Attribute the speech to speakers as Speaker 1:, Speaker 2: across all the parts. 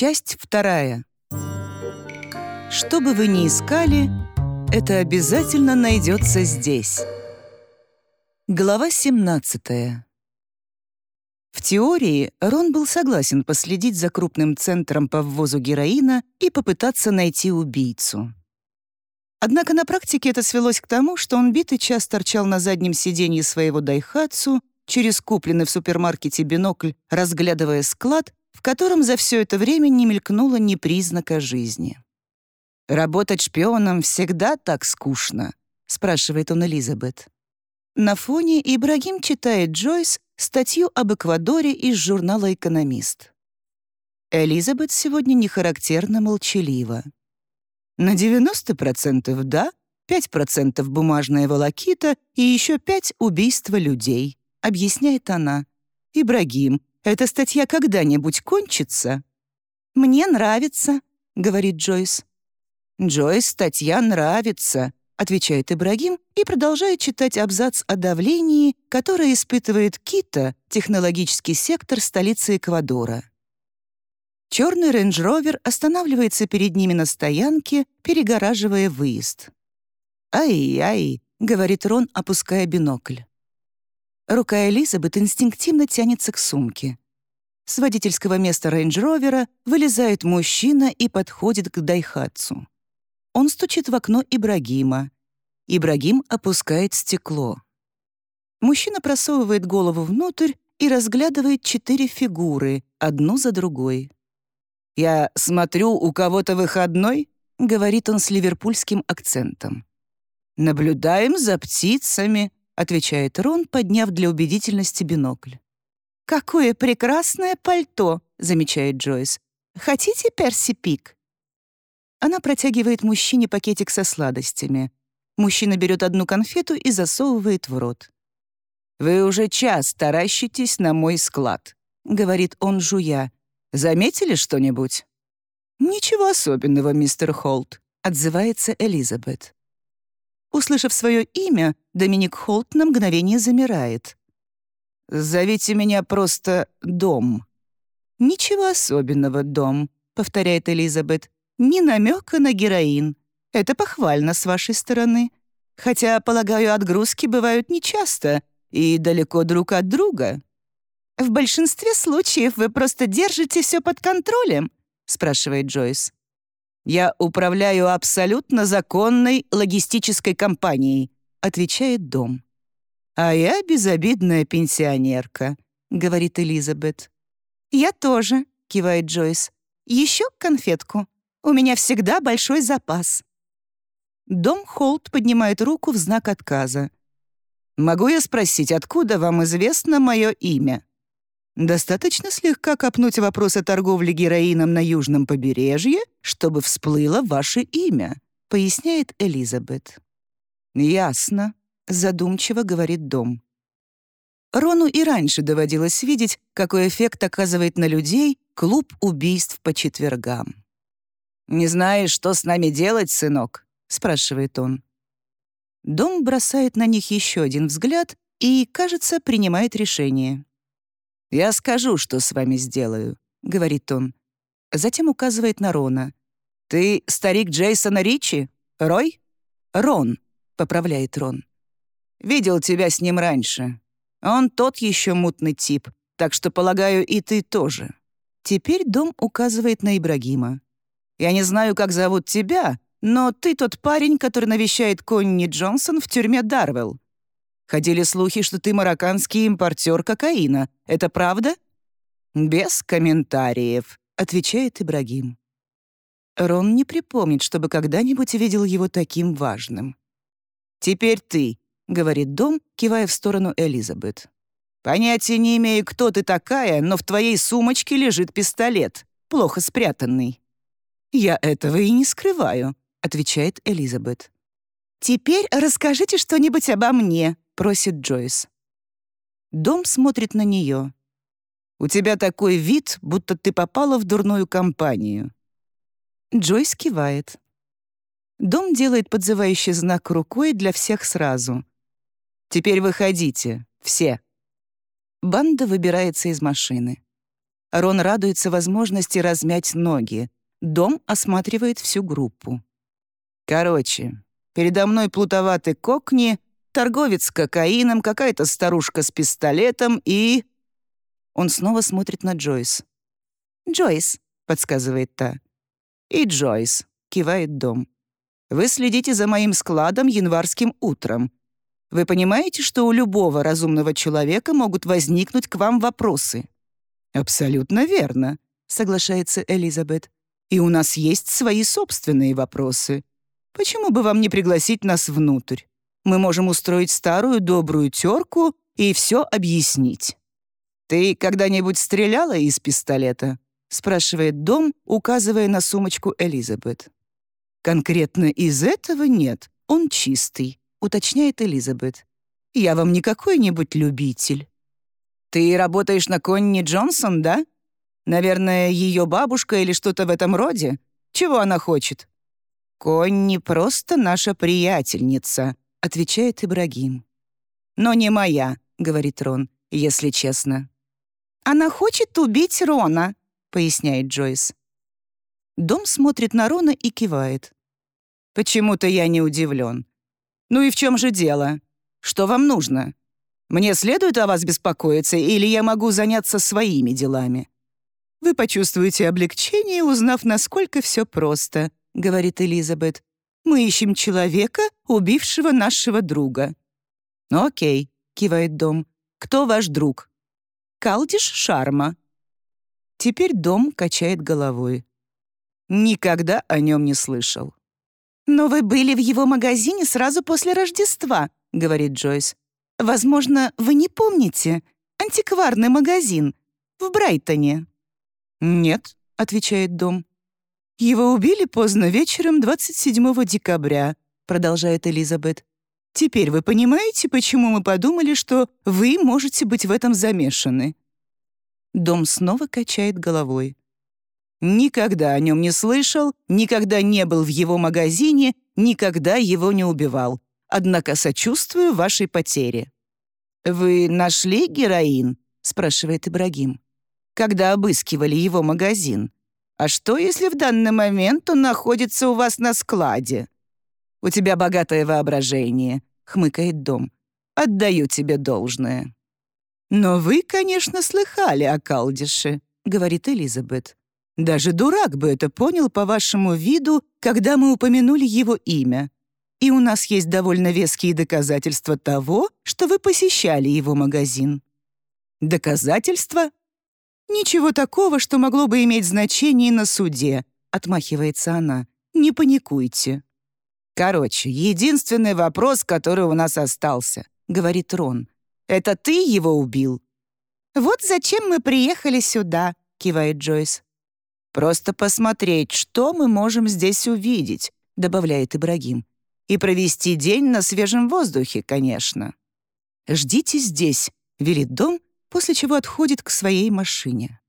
Speaker 1: Часть вторая. Что бы вы ни искали, это обязательно найдется здесь. Глава 17. В теории Рон был согласен последить за крупным центром по ввозу героина и попытаться найти убийцу. Однако на практике это свелось к тому, что он битый час торчал на заднем сиденье своего дайхатсу, через купленный в супермаркете бинокль, разглядывая склад, в котором за все это время не мелькнуло ни признака жизни. «Работать шпионом всегда так скучно», — спрашивает он Элизабет. На фоне Ибрагим читает Джойс статью об Эквадоре из журнала «Экономист». Элизабет сегодня не характерно молчалива. На 90% да, 5% бумажная волокита и еще 5 убийства людей, объясняет она. Ибрагим, эта статья когда-нибудь кончится? Мне нравится, говорит Джойс. Джойс, статья нравится, отвечает Ибрагим и продолжает читать абзац о давлении, которое испытывает Кито, технологический сектор столицы Эквадора. Черный рейндж-ровер останавливается перед ними на стоянке, перегораживая выезд. «Ай-ай», — говорит Рон, опуская бинокль. Рука Элизабет инстинктивно тянется к сумке. С водительского места рейндж-ровера вылезает мужчина и подходит к Дайхатсу. Он стучит в окно Ибрагима. Ибрагим опускает стекло. Мужчина просовывает голову внутрь и разглядывает четыре фигуры, одну за другой. «Я смотрю, у кого-то выходной?» — говорит он с ливерпульским акцентом. «Наблюдаем за птицами», — отвечает Рон, подняв для убедительности бинокль. «Какое прекрасное пальто!» — замечает Джойс. «Хотите перси пик?» Она протягивает мужчине пакетик со сладостями. Мужчина берет одну конфету и засовывает в рот. «Вы уже час таращитесь на мой склад», — говорит он, жуя. «Заметили что-нибудь?» «Ничего особенного, мистер Холт», — отзывается Элизабет. Услышав свое имя, Доминик Холт на мгновение замирает. «Зовите меня просто Дом». «Ничего особенного, Дом», — повторяет Элизабет ни намека на героин. Это похвально с вашей стороны. Хотя, полагаю, отгрузки бывают нечасто и далеко друг от друга. В большинстве случаев вы просто держите все под контролем, спрашивает Джойс. Я управляю абсолютно законной логистической компанией, отвечает Дом. А я безобидная пенсионерка, говорит Элизабет. Я тоже, кивает Джойс. Еще конфетку. У меня всегда большой запас». Дом Холт поднимает руку в знак отказа. «Могу я спросить, откуда вам известно мое имя?» Достаточно слегка копнуть вопрос о торговле героином на южном побережье, чтобы всплыло ваше имя, поясняет Элизабет. Ясно, задумчиво говорит Дом. Рону и раньше доводилось видеть, какой эффект оказывает на людей клуб убийств по четвергам. «Не знаешь, что с нами делать, сынок?» — спрашивает он. Дом бросает на них еще один взгляд и, кажется, принимает решение. «Я скажу, что с вами сделаю», — говорит он. Затем указывает на Рона. «Ты старик Джейсона Ричи? Рой?» «Рон», — поправляет Рон. «Видел тебя с ним раньше. Он тот еще мутный тип, так что, полагаю, и ты тоже». Теперь дом указывает на Ибрагима. Я не знаю, как зовут тебя, но ты тот парень, который навещает Конни Джонсон в тюрьме Дарвелл. Ходили слухи, что ты марокканский импортер кокаина. Это правда?» «Без комментариев», — отвечает Ибрагим. Рон не припомнит, чтобы когда-нибудь видел его таким важным. «Теперь ты», — говорит Дом, кивая в сторону Элизабет. «Понятия не имею, кто ты такая, но в твоей сумочке лежит пистолет, плохо спрятанный. «Я этого и не скрываю», — отвечает Элизабет. «Теперь расскажите что-нибудь обо мне», — просит Джойс. Дом смотрит на нее. «У тебя такой вид, будто ты попала в дурную компанию». Джойс кивает. Дом делает подзывающий знак рукой для всех сразу. «Теперь выходите, все». Банда выбирается из машины. Рон радуется возможности размять ноги. Дом осматривает всю группу. Короче, передо мной плутоватый кокни, торговец с кокаином, какая-то старушка с пистолетом и... Он снова смотрит на Джойс. «Джойс», — подсказывает та. «И Джойс», — кивает дом. «Вы следите за моим складом январским утром. Вы понимаете, что у любого разумного человека могут возникнуть к вам вопросы?» «Абсолютно верно», — соглашается Элизабет. «И у нас есть свои собственные вопросы. Почему бы вам не пригласить нас внутрь? Мы можем устроить старую добрую терку и все объяснить». «Ты когда-нибудь стреляла из пистолета?» — спрашивает Дом, указывая на сумочку Элизабет. «Конкретно из этого нет, он чистый», — уточняет Элизабет. «Я вам не какой-нибудь любитель». «Ты работаешь на Конни Джонсон, да? Наверное, ее бабушка или что-то в этом роде? Чего она хочет?» «Конни просто наша приятельница», — отвечает Ибрагим. «Но не моя», — говорит Рон, если честно. «Она хочет убить Рона», — поясняет Джойс. Дом смотрит на Рона и кивает. «Почему-то я не удивлен. Ну и в чем же дело? Что вам нужно? Мне следует о вас беспокоиться, или я могу заняться своими делами?» «Вы почувствуете облегчение, узнав, насколько все просто», — говорит Элизабет. «Мы ищем человека, убившего нашего друга». «Окей», — кивает Дом. «Кто ваш друг?» «Калдиш Шарма». Теперь Дом качает головой. Никогда о нем не слышал. «Но вы были в его магазине сразу после Рождества», — говорит Джойс. Возможно, вы не помните. Антикварный магазин в Брайтоне». «Нет», — отвечает Дом. «Его убили поздно вечером 27 декабря», — продолжает Элизабет. «Теперь вы понимаете, почему мы подумали, что вы можете быть в этом замешаны?» Дом снова качает головой. «Никогда о нем не слышал, никогда не был в его магазине, никогда его не убивал однако сочувствую вашей потере». «Вы нашли героин?» — спрашивает Ибрагим. «Когда обыскивали его магазин. А что, если в данный момент он находится у вас на складе?» «У тебя богатое воображение», — хмыкает Дом. «Отдаю тебе должное». «Но вы, конечно, слыхали о Калдише», — говорит Элизабет. «Даже дурак бы это понял по вашему виду, когда мы упомянули его имя и у нас есть довольно веские доказательства того, что вы посещали его магазин». «Доказательства?» «Ничего такого, что могло бы иметь значение на суде», — отмахивается она. «Не паникуйте». «Короче, единственный вопрос, который у нас остался», — говорит Рон. «Это ты его убил?» «Вот зачем мы приехали сюда», — кивает Джойс. «Просто посмотреть, что мы можем здесь увидеть», — добавляет Ибрагим. И провести день на свежем воздухе, конечно. «Ждите здесь», — велит дом, после чего отходит к своей машине.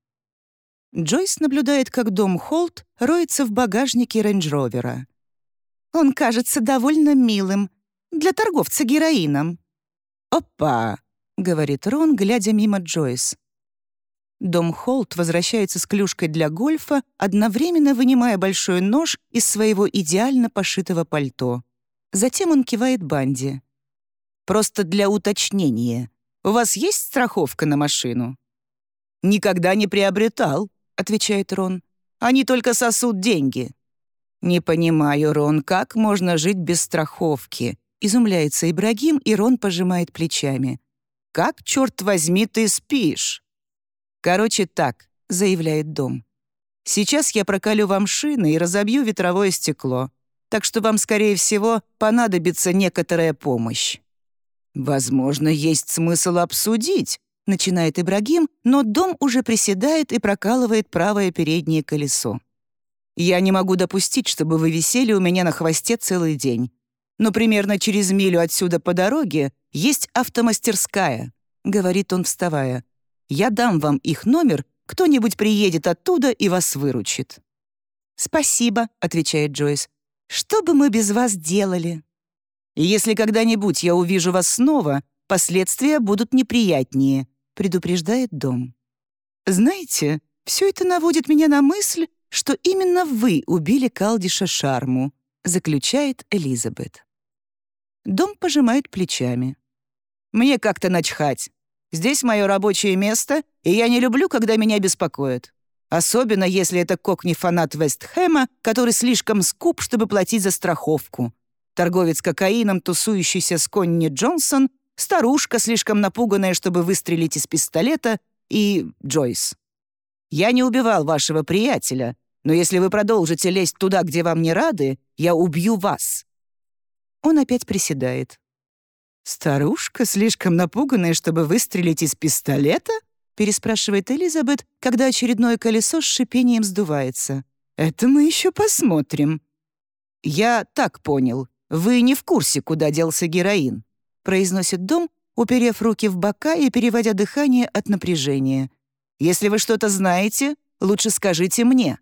Speaker 1: Джойс наблюдает, как дом Холт роется в багажнике рейндж-ровера. «Он кажется довольно милым для торговца героином». «Опа!» — говорит Рон, глядя мимо Джойс. Дом Холт возвращается с клюшкой для гольфа, одновременно вынимая большой нож из своего идеально пошитого пальто. Затем он кивает Банди. «Просто для уточнения. У вас есть страховка на машину?» «Никогда не приобретал», — отвечает Рон. «Они только сосут деньги». «Не понимаю, Рон, как можно жить без страховки?» Изумляется Ибрагим, и Рон пожимает плечами. «Как, черт возьми, ты спишь?» «Короче, так», — заявляет Дом. «Сейчас я проколю вам шины и разобью ветровое стекло так что вам, скорее всего, понадобится некоторая помощь». «Возможно, есть смысл обсудить», — начинает Ибрагим, но дом уже приседает и прокалывает правое переднее колесо. «Я не могу допустить, чтобы вы висели у меня на хвосте целый день. Но примерно через милю отсюда по дороге есть автомастерская», — говорит он, вставая. «Я дам вам их номер, кто-нибудь приедет оттуда и вас выручит». «Спасибо», — отвечает Джойс. Что бы мы без вас делали? Если когда-нибудь я увижу вас снова, последствия будут неприятнее», — предупреждает дом. «Знаете», все это наводит меня на мысль, что именно вы убили Калдиша Шарму», заключает Элизабет. Дом пожимает плечами. «Мне как-то начхать. Здесь мое рабочее место, и я не люблю, когда меня беспокоят. Особенно, если это кокни-фанат Вестхэма, который слишком скуп, чтобы платить за страховку. Торговец кокаином, тусующийся с Конни Джонсон, старушка, слишком напуганная, чтобы выстрелить из пистолета, и Джойс. Я не убивал вашего приятеля, но если вы продолжите лезть туда, где вам не рады, я убью вас». Он опять приседает. «Старушка, слишком напуганная, чтобы выстрелить из пистолета?» переспрашивает Элизабет, когда очередное колесо с шипением сдувается. «Это мы еще посмотрим». «Я так понял. Вы не в курсе, куда делся героин», произносит Дом, уперев руки в бока и переводя дыхание от напряжения. «Если вы что-то знаете, лучше скажите мне».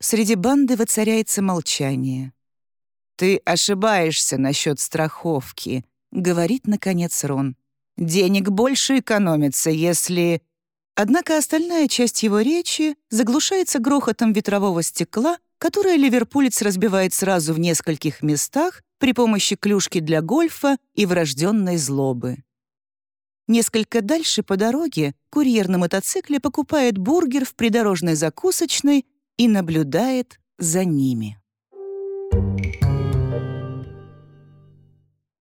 Speaker 1: Среди банды воцаряется молчание. «Ты ошибаешься насчет страховки», — говорит, наконец, Рон. «Денег больше экономится, если...» Однако остальная часть его речи заглушается грохотом ветрового стекла, которое ливерпулец разбивает сразу в нескольких местах при помощи клюшки для гольфа и врожденной злобы. Несколько дальше по дороге курьер на мотоцикле покупает бургер в придорожной закусочной и наблюдает за ними. Thank you.